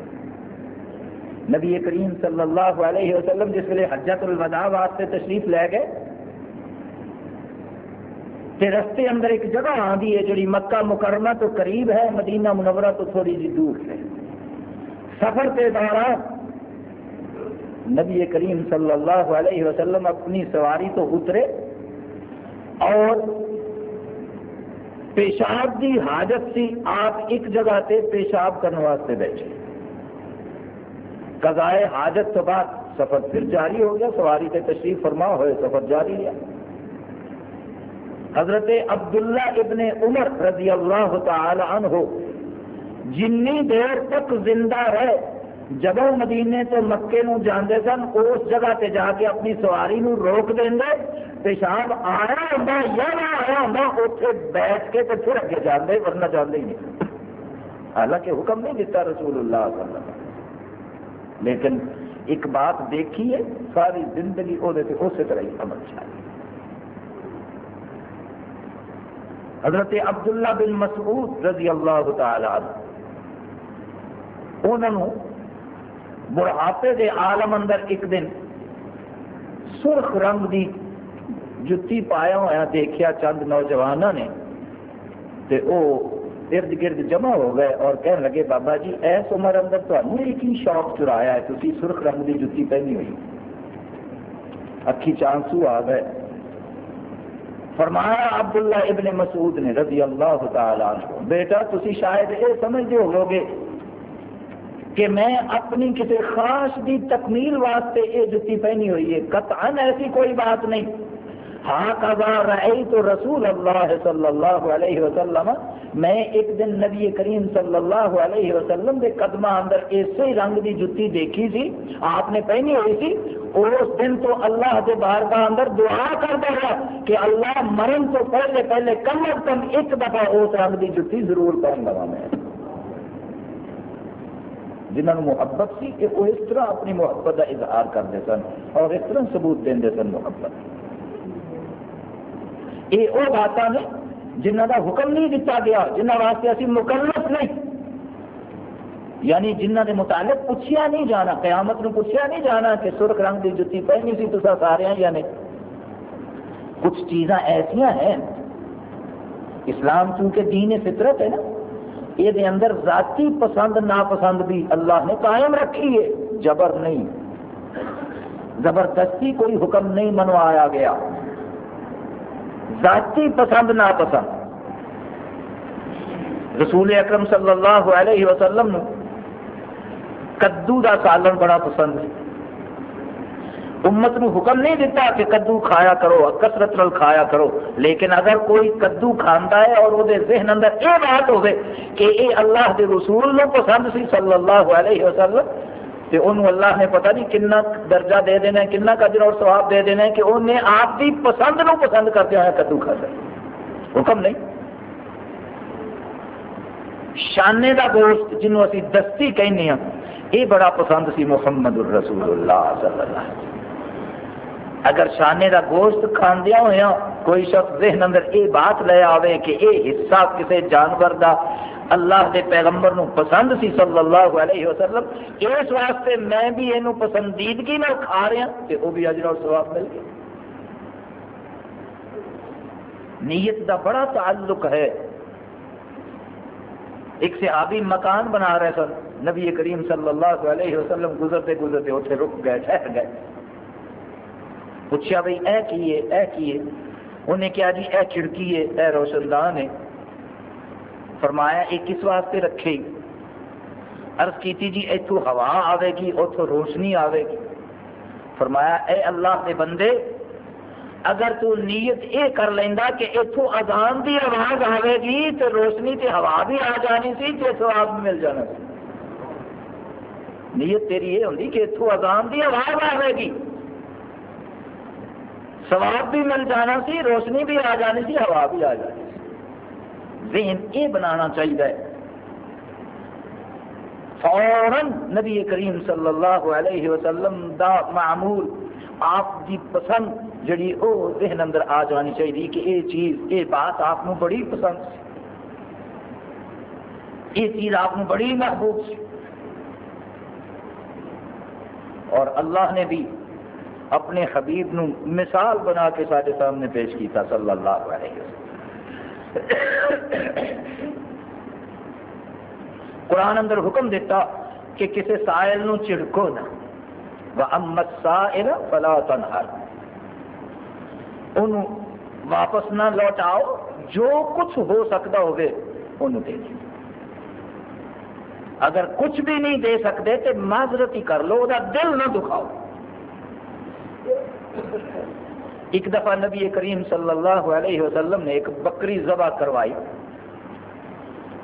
نبی کریم صلی اللہ علیہ وسلم جس ویلے حجت الوداع واسطے تشریف لے گئے، تے رستے اندر ایک جگہ آدھی ہے جڑی مکہ مکرمہ تو قریب ہے، مدینہ منورہ تو تھوڑی جی دور ہے۔ سفر کے دوران نبی کریم صلی اللہ علیہ وسلم اپنی سواری تو اترے اور پیشاب کی حاجت سی، آپ ایک جگہ تے پیشاب کرنے واسطے بیٹھے۔ قضائے حاجت تو بعد سفر پھر جاری ہو گیا، سواری تے تشریف فرما ہوئے، سفر جاری رہا حضرت عبداللہ ابن عمر رضی اللہ تعالی عنہ، جنی دیر تک زندہ رہے۔ جب مدینے تو مکے نو جانے سن، اس جگہ تے جا کے اپنی سواری نو روک دیں پیشاب آیا ہوں یا نہ آیا ہوں اتنے بیٹھ کے تو پھر اگے جانے ورنہ جانے ہی نہیں۔ حالانکہ حکم نہیں دیتا رسول اللہ صلی اللہ علیہ وسلم۔ لیکن ایک بات دیکھیے ساری زندگی وہ اسی طرح ہی عمل چاہیے حضرت عبداللہ بن مسعود رضی اللہ تعالی عنہ انہوں بڑھاپے دے عالم اندر ایک دن سرخ رنگ دی جتی پایا ہوا دیکھا چند نوجوانوں نے تے او ارد گرد جمع ہو گئے اور کہنے لگے، بابا جی ایس عمر اندر تمہیں ایک ہی شوق چرایا ہے تھی سرخ رنگ کی جتی پہنی ہوئی۔ اکھی چانسو آ گئے۔ فرمایا، عبداللہ ابن مسعود نے رضی اللہ تعالیٰ عنہ، بیٹا تھی شاید یہ سمجھتے ہو گے کہ میں اپنی کسی خاص دی تکمیل واسطے یہ جتی پہنی ہوئی ہے۔ قطعا ایسی کوئی بات نہیں۔ ہاں رہی تو رسول اللہ صلی اللہ علیہ وسلم، میں ایک دن نبی کریم صلی اللہ علیہ وسلم کے قدمہ اندر اسی رنگ دی جتی دیکھی سی، آپ نے پہنی ہوئی تھی اس دن تو اللہ کے بار کا اندر دعا کر دیا کہ اللہ مرن تو پہلے پہلے کم از کم ایک دفعہ اس رنگ دی جتی ضرور پہن لگا میں۔ جنہوں محبت سی، کہ وہ اس طرح اپنی محبت کا اظہار کرتے سن اور اس طرح ثبوت دیں سن محبت۔ یہ وہ باتیں نے جنہ کا حکم نہیں دیتا گیا جنہ واسطے اسی مکلف نہیں۔ یعنی جنہ کے متعلق پوچھیا نہیں جانا، قیامت نو پوچھیا نہیں جانا کہ سرخ رنگ کی جتی پہنی سی تو سارے یا نہیں۔ کچھ چیزاں ایسا ہیں۔ اسلام چونکہ دین فطرت ہے نا یہ اندر ذاتی پسند، ناپسند بھی اللہ نے قائم رکھی ہے۔ جبر نہیں۔ زبردستی کوئی حکم نہیں منوایا گیا۔ ذاتی پسند نہ پسند رسول اکرم صلی اللہ علیہ وسلم کدو کا سالن بڑا پسند ہے۔ امت نو حکم نہیں دیتا کہ کدو کھایا کرو کسرت نال کھایا کرو۔ لیکن اگر کوئی کدو کھانا ہے اور وہ ذہن اندر یہ بات ہوگی کہ یہ اللہ کے رسول نو پسند سی صلی اللہ علیہ وسلم تو انہوں اللہ نے پتہ نہیں کنا درجہ دے دینا ہے کنا قدر اور ثواب دے دینا ہے کہ انہیں آپ کی پسند نو پسند کرتے ہوئے کدو کھا سکتے حکم نہیں۔ شانے کا گوشت جنہوں اسی دستی کہنے ہیں یہ بڑا پسند سی محمد الرسول اللہ صلی اللہ علیہ وسلم۔ اگر شانے کا گوشت کھاندیا ہوا ہاں، کوئی شخص ذہن اندر یہ بات لے آئے کہ یہ حصہ کسی جانور کا اللہ دے پیغمبر نو پسند سی صلی اللہ علیہ وسلم، اس واسطے میں بھی یہ پسندیدگی نہ کھا رہا ہاں کہ وہ بھی اجر اور ثواب مل گیا۔ نیت دا بڑا تعلق ہے۔ ایک صحابی مکان بنا رہے سن، نبی کریم صلی اللہ علیہ وسلم گزرتے گزرتے اتنے رک گئے، ٹھہر گئے۔ پوچھا بھائی اے کیے اے کیے انہیں کیا جی اے کھڑکی ہے، اے روشن دان ہے۔ فرمایا، یہ کس واسطے رکھے عرض کی جی اتو ہوا آئے گی اتو روشنی آئے گی۔ فرمایا، اے اللہ کے بندے، اگر تو نیت یہ کر لینا کہ اتو اذان دی آواز آئے گی تو روشنی تے ہوا بھی آ جانی سی، تے سواب بھی مل جانا سی۔ نیت تیری یہ ہوتی کہ اتو اذان دی آواز آئے گی۔ سواب بھی مل جانا سی، روشنی بھی آ جانی سی، ہوا بھی آ جانی ذہن یہ بنانا چاہیے۔ فوراً نبی کریم صلی اللہ علیہ وسلم دا معمول، آپ کی پسند جڑی او ذہن اندر آ جانی چاہیے کہ یہ چیز یہ بات آپ کو بڑی پسند سی۔ یہ چیز آپ کو بڑی محبوب سی۔ اور اللہ نے بھی اپنے حبیب نو مثال بنا کے سارے سامنے پیش کیتا صلی اللہ علیہ وسلم۔ قرآن اندر حکم دیتا کہ کسی سائل نو چڑکو نہ۔ امت سائل فلا تنہر۔ ان واپس نہ لوٹاؤ، جو کچھ ہو سکتا ہوگے انہوں دے دی اگر کچھ بھی نہیں دے سکتے تو معذرت ہی کر لو وہ دل نہ دکھاؤ۔ ایک دفعہ نبی کریم صلی اللہ علیہ وسلم نے ایک بکری ذبح کروائی۔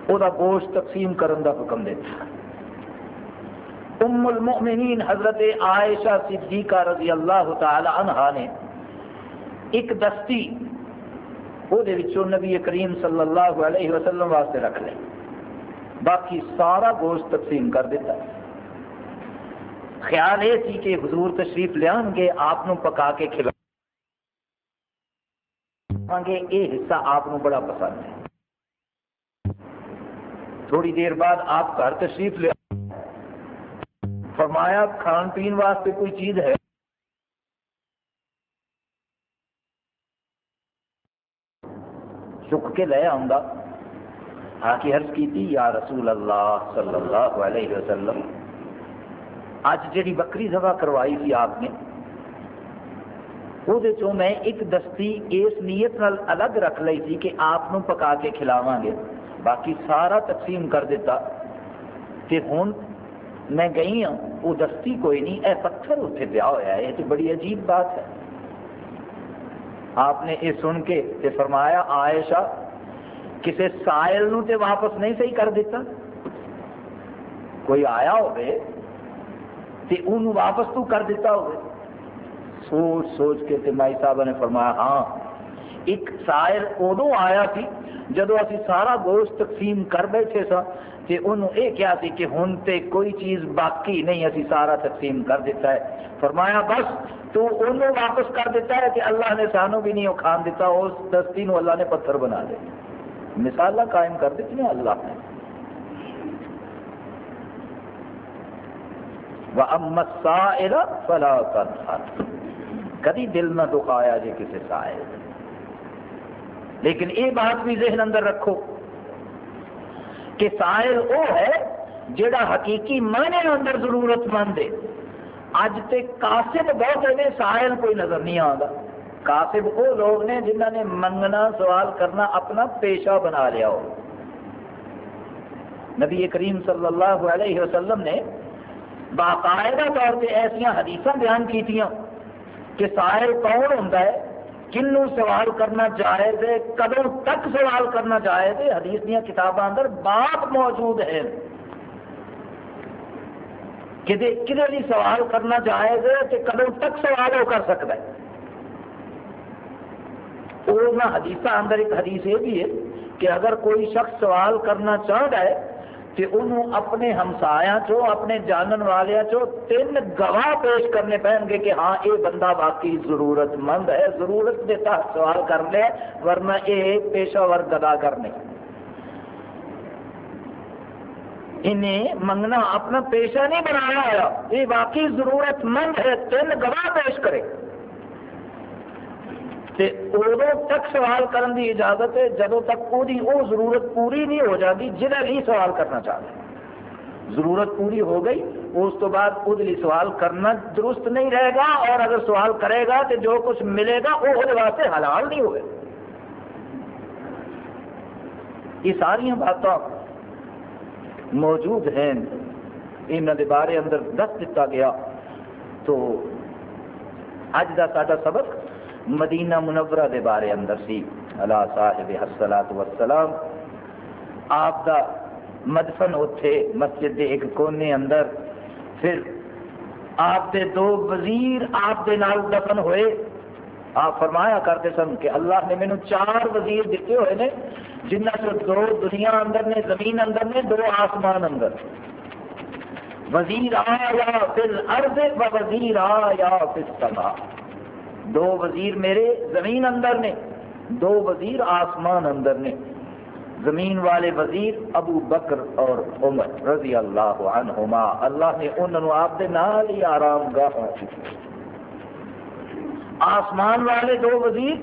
وہ گوشت تقسیم کرن دا حکم دیتا۔ ام المؤمنین حضرت عائشہ صدیقہ رضی اللہ تعالی عنہ نے ایک دستی وہ نبی کریم صلی اللہ علیہ وسلم واسطے رکھ لے۔ باقی سارا گوشت تقسیم کر دیتا۔ ہے خیال یہ تھی کہ حضور تشریف لیا گے، آپ پکا کے کھلا گے۔ یہ حصہ آپ بڑا پسند ہے۔ تھوڑی دیر بعد آپ گھر تشریف لیا فرمایا، کھان پین واسطے کوئی چیز ہے؟ چک کے لے آؤں گا آ کے عرض کی تھی یا رسول اللہ صلی اللہ علیہ وسلم اج جی بکری ذبح کروائی تھی آپ نے وہ میں ایک دستی اس نیت نال الگ رکھ لی تھی کہ آپ پکا کے کھلاواں گے۔ باقی سارا تقسیم کر دیتا۔ کہ ہوں میں گئی ہوں وہ دستی کوئی نہیں، اے پتھر اتنے پیا ہوا ہے یہ تو بڑی عجیب بات ہے۔ آپ نے یہ سن کے تے فرمایا آئشہ کسی سائل نو تے واپس نہیں صحیح کر دیتا۔ کوئی آیا ہوئے تے انہوں واپس تو کر دیتا ہوئے سوچ سوچ کے تے مائی صاحب نے فرمایا ہاں ایک سائل ادو آیا تھی جدو اسی سارا گوشت تقسیم کر بیٹھے سا، تے انہوں یہ کیا تھی کہ ہن تے کوئی چیز باقی نہیں، اسی سارا تقسیم کر دیتا ہے۔ فرمایا، بس، تو انہوں واپس کر دیتا ہے کہ اللہ نے سانو بھی نہیں وہ کھان دیتا، اس دستی نو اللہ نے پتھر بنا دے۔ مثالہ قائم کر دیتی ہیں اللہ نے۔ فلا کدی دل نہ دکھایا جی کسی سائل۔ لیکن یہ بات بھی ذہن اندر رکھو کہ سائل وہ ہے جڑا حقیقی معنی اندر ضرورت مند ہے۔ اج تے کاسب بہت ایویں جی، سائل کوئی نظر نہیں آتا کاسب وہ لوگ نے جنہوں نے منگنا، سوال کرنا، اپنا پیشہ بنا لیا ہو۔ نبی کریم صلی اللہ علیہ وسلم نے باقاعدہ طور پہ ایسا حدیث بیان کی کہ سائل کون ہوں کنو سوال کرنا جائز ہے، کدوں تک سوال کرنا جائز ہے، حدیث دیا کتابوں اندر باپ موجود ہے کدے کدے بھی سوال کرنا جائز ہے کہ کدوں تک سوال وہ کر سکتا ہے۔ حدیث اندر، ایک حدیث یہ بھی ہے کہ اگر کوئی شخص سوال کرنا چاہتا ہے کہ انہوں اپنے ہمسایا چو اپنے جانن والے چو تین گواہ پیش کرنے پہن گے کہ ہاں یہ بندہ باقی ضرورت مند ہے، ضرورت کے تحت سوال کر لے، ورنہ یہ پیشہ ور گدا کرنے انہیں منگنا اپنا پیشہ نہیں بنایا ہوا یہ واقعی ضرورت مند ہے، تین گواہ پیش کرے۔ ادو تک سوال کرنے کی اجازت ہے جدو تک وہی وہ ضرورت پوری نہیں ہو جاتی جہاں بھی سوال کرنا چاہتے۔ ضرورت پوری ہو گئی، اس تو بعد وہ سوال کرنا درست نہیں رہے گا، اور اگر سوال کرے گا تو جو کچھ ملے گا، وہ واسطے حلال نہیں ہوگا یہ ساری باتیں موجود ہیں۔ انہوں کے بارے اندر دس دیتا گیا۔ تو اج کا سا سبق مدینہ منورہ دے بارے اندر سی۔ اللہ صاحب حسلات وسلام آپ دا مدفن اتے مسجد دے ایک کونے اندر۔ پھر آپ دے دو وزیر آپ دے نال دفن ہوئے۔ آپ فرمایا کرتے سن کہ اللہ نے مینو چار وزیر دیتے ہوئے نے جنہ سے دو دنیا اندر نے، زمین اندر نے، دو آسمان اندر۔ وزیر آیا پھر ارد و وزیر آیا پھر سما دو وزیر میرے زمین اندر نے، دو وزیر آسمان اندر نے۔ زمین والے وزیر ابو بکر اور عمر رضی اللہ عنہما۔ اللہ نے انہوں آپ دے نال ہی آرام گاہ آسمان والے دو وزیر،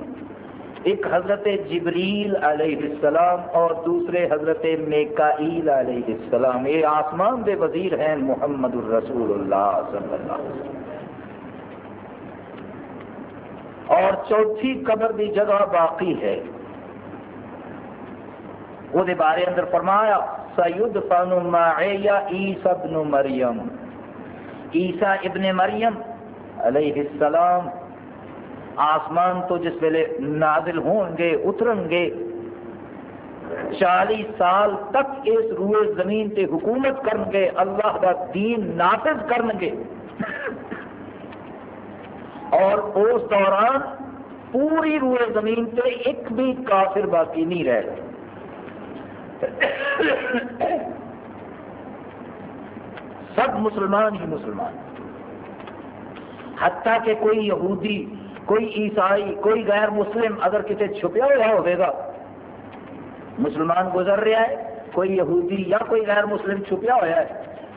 ایک حضرت جبریل علیہ السلام اور دوسرے حضرت میکائیل علیہ السلام۔ یہ آسمان دے وزیر ہیں محمد الرسول اللہ صلی اللہ علیہ وسلم۔ اور چوتھی قبر دی جگہ باقی ہے۔ وہ بارے اندر فرمایا سید فن عیسی ابن مریم عیسیٰ ابن مریم علیہ السلام۔ آسمان تو جس ویلے نازل ہون گے، اترن گے۔ چالیس سال تک اس روئے زمین تے حکومت کرن گے، اللہ کا دین نافذ کرن گے۔ اور اس دوران پوری روئے زمین پہ ایک بھی کافر باقی نہیں رہ سب مسلمان ہی مسلمان۔ حتیٰ کہ کوئی یہودی، کوئی عیسائی، کوئی غیر مسلم اگر کسی چھپیا ہوا ہوگا مسلمان گزر رہا ہے، کوئی یہودی یا کوئی غیر مسلم چھپیا ہوا ہے۔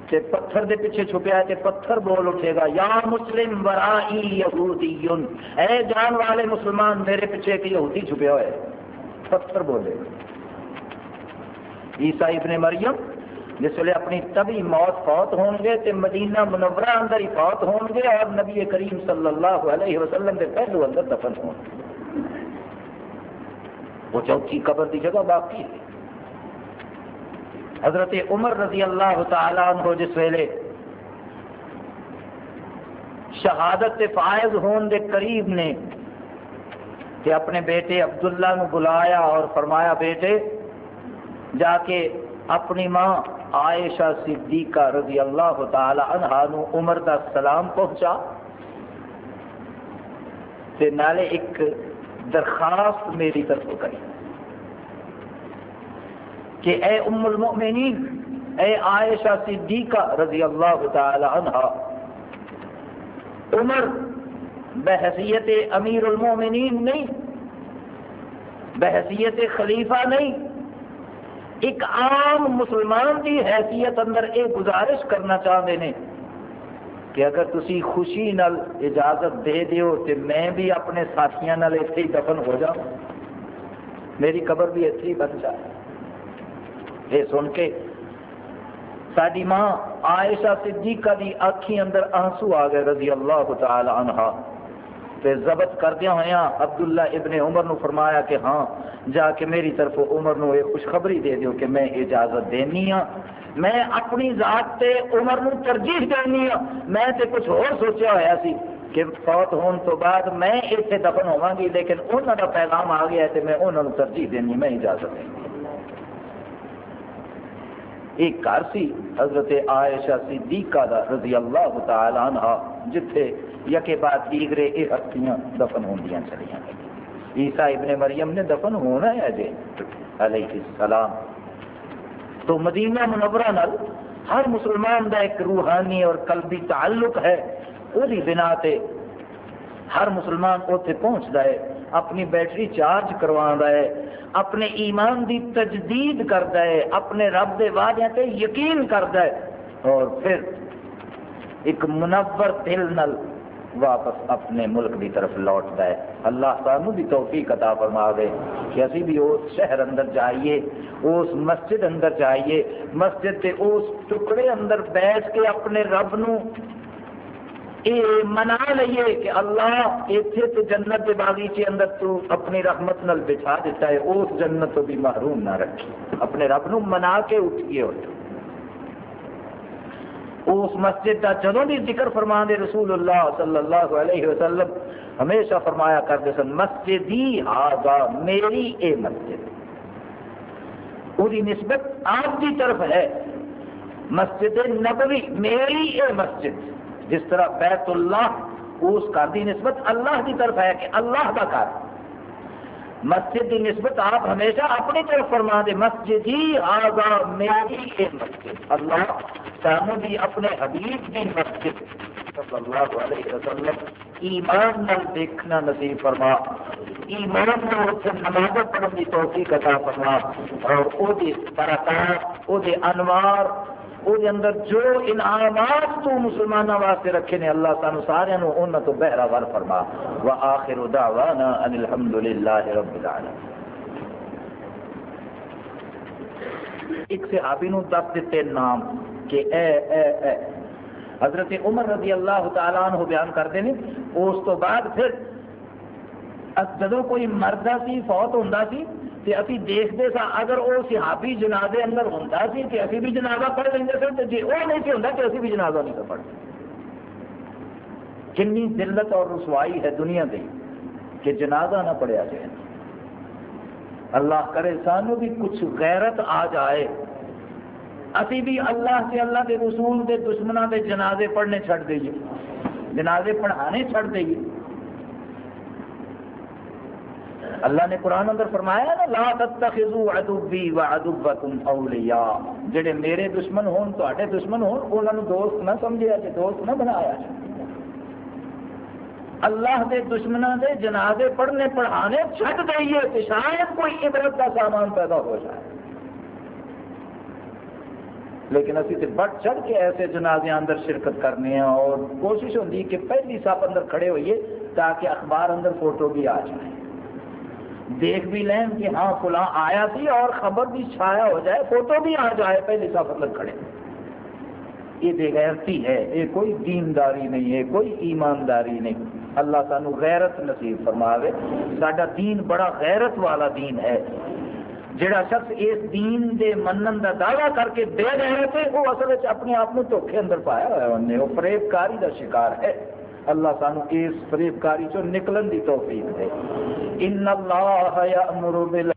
تے پتھر دے پیچھے چھپیا ہے تے پتھر بول اٹھے گا، یا مسلم برائی یہودی اے جان والے مسلمان، میرے پیچھے ایک یہودی چھپیا ہوئے۔ پتھر بولے۔ عیسائی ابن مریم، جس ویلے اپنی تبھی موت فوت ہون گے تے مدینہ منورہ اندر ہی فوت ہون گے، اور نبی کریم صلی اللہ علیہ وسلم کے پہلو اندر دفن ہون۔ گے وہ چوتھی قبر کی جگہ باقی ہے۔ حضرت عمر رضی اللہ تعالیٰ عنہ جس ویلے شہادت فائز ہون دے قریب نے کہ اپنے بیٹے عبداللہ نو بلایا اور فرمایا بیٹے، جا کے اپنی ماں عائشہ صدیقہ رضی اللہ تعالی عنہ نو عمر دا سلام پہنچا۔ تے نالے ایک درخواست میری طرف کری۔ کہ اے ام المؤمنین، اے عائشہ صدیقہ رضی اللہ تعالی عنہ عمر بحثیت امیر المومنین نہیں، بحثیت خلیفہ نہیں، ایک عام مسلمان کی حیثیت اندر یہ گزارش کرنا چاہتے ہیں کہ اگر تسی خوشی نال اجازت دے دیو تو میں بھی اپنے ساتھیوں اتنے ہی دفن ہو جاؤں۔ میری قبر بھی اتنے ہی بن جائے۔ یہ سن کے ساری ماں عائشہ صدیقہ دی آنکھی اندر آنسو آ گئے رضی اللہ تعالی عنہ تے ضبط کردیا ہوا عبداللہ ابن عمر نو فرمایا کہ ہاں جا کے میری طرف عمر نو یہ خوشخبری دے دیو کہ میں اجازت دینی ہاں۔ میں اپنی ذات تے عمر نو ترجیح دینی ہاں۔ میں تے کچھ اور سوچا ہوا سی کہ فوت ہون تو بعد میں اتنے دفن ہوا گی، لیکن انہوں کا پیغام آ گیا تے میں انہوں نے ترجیح دینی ہاں، میں اجازت دینی ہاں۔ ایک گھر سی حضرت عائشہ صدیقہ دا رضی اللہ تعالی عنہ، جتھے یکے بعد دیگرے یہ ہستیاں دفن ہوندیاں چلیاں۔ عیسیٰ ابن مریم نے دفن ہونا ہے جی علیہ السلام۔ تو مدینہ منورہ نال ہر مسلمان دا ایک روحانی اور قلبی تعلق ہے وہی بنا تے ہر مسلمان اتنے پہنچتا ہے۔ اپنی بیٹری چارج کروا ہے اپنے ایمان دی تجدید کرتا ہے اپنے رب دے وعدے تے یقین کرتا ہے اور پھر ایک منور دل نل واپس اپنے ملک کی طرف لوٹتا ہے اللہ سانو بھی توفیق عطا فرما دے کہ اسی بھی اس شہر اندر جائیے، اس مسجد اندر جائیے، مسجد کے اس ٹکڑے اندر بیٹھ کے اپنے رب نو اے منا لئیے کہ اللہ اتنے تو جنت کے باغیچے اندر تو اپنی رحمت نل بچھا دیتا ہے، اس جنت تو بھی محروم نہ رکھی اپنے رب نو منا کے اٹھیے اٹھ۔ اس مسجد کا جدو بھی ذکر فرما دے رسول اللہ صلی اللہ علیہ وسلم، ہمیشہ فرمایا کرتے سن مسجد ہی آگا میری اے مسجد۔ وہ نسبت آپ کی طرف ہے۔ مسجد نبوی، میری اے مسجد۔ جس طرح بیت اللہ، اس گھر کی نسبت اللہ کی طرف ہے کہ اللہ کا گھر مسجد کی نسبت آپ ہمیشہ اپنی طرف فرما دے مسجد ہی آگا میری اے مسجد۔ اللہ سانو بھی اپنے حبیب کی مسجد۔ صلی اللہ علیہ وسلم، ایمان نال دیکھنا نصیب فرما۔ ایمان نال اتنے نماز پڑھنے کی توفیق عطا فرما۔ اور وہ برکات، وہ انوار وہ اندر جو انعامات تو مسلمانوں واسطے رکھے نے، اللہ سانو سارے انہوں تو بہرا ور فرما۔ و آخر دعوانا ان الحمد للہ رب العالمین۔ ایک صحابی نو دس دیتے نام کہ اے اے اے۔ حضرت عمر رضی اللہ تعالیٰ عنہ بیان کرتے ہیں اس تو بعد پھر جدو کوئی مردہ سی، فوت ہوں سی تے ابھی دیکھتے سا، اگر وہ صحابی جنازے اندر ہوتا سی کہ ابھی بھی جنازہ پڑھ لیں گے سر جی وہ نہیں سی ہوتا کہ ابھی بھی جنازہ نہیں پڑھتے کنی دلت اور رسوائی ہے دنیا دی کہ جنازہ نہ پڑھیا جائے۔ اللہ کرے سانو بھی کچھ غیرت آ جائے۔ ابھی بھی اللہ سے اللہ کے رسول کے دشمنوں کے جنازے پڑھنے چھڑ دئیے۔ جنازے پڑھانے چھڑ دئیے۔ اللہ نے قرآن اندر فرمایا نا، لا تتخذوا عدوی وعدوکم اولیاء. جڑے میرے دشمن ہون، تواڈے دشمن ہون، انہاں نو دوست نہ سمجھیا کہ دوست نہ بنایا اللہ دے دشمنوں دے جنازے پڑھنے پڑھانے چھٹ دئیے کہ شاید کوئی عبرت کا سامان پیدا ہو جائے۔ لیکن ابھی تو بڑھ چڑھ کے ایسے جنازے اندر شرکت کرنے ہیں اور کوشش ہوتی ہے کہ پہلی سپ اندر کھڑے ہوئیے تاکہ اخبار اندر فوٹو بھی آ جائے دیکھ بھی لیں کہ ہاں فلاں آیا تھی اور خبر بھی چھایا ہو جائے، فوٹو بھی آ جائے پہلی سپ اندر کھڑے۔ یہ بے غیرتی ہے، یہ کوئی دینداری نہیں ہے کوئی ایمانداری نہیں۔ اللہ سانو غیرت نصیب فرماوے۔ سڈا دین بڑا غیرت والا دین ہے۔ جڑا شخص اس دین دے منن دا دعویٰ کر کے دے رہے تھے، وہ اصل اپنے آپ کو دھوکھے اندر پایا ہوا انہیں وہ فریب کاری دا شکار ہے۔ اللہ سانو اس فریب کاری چو نکلن دی توفیق دے۔ ان اللہ یامر بال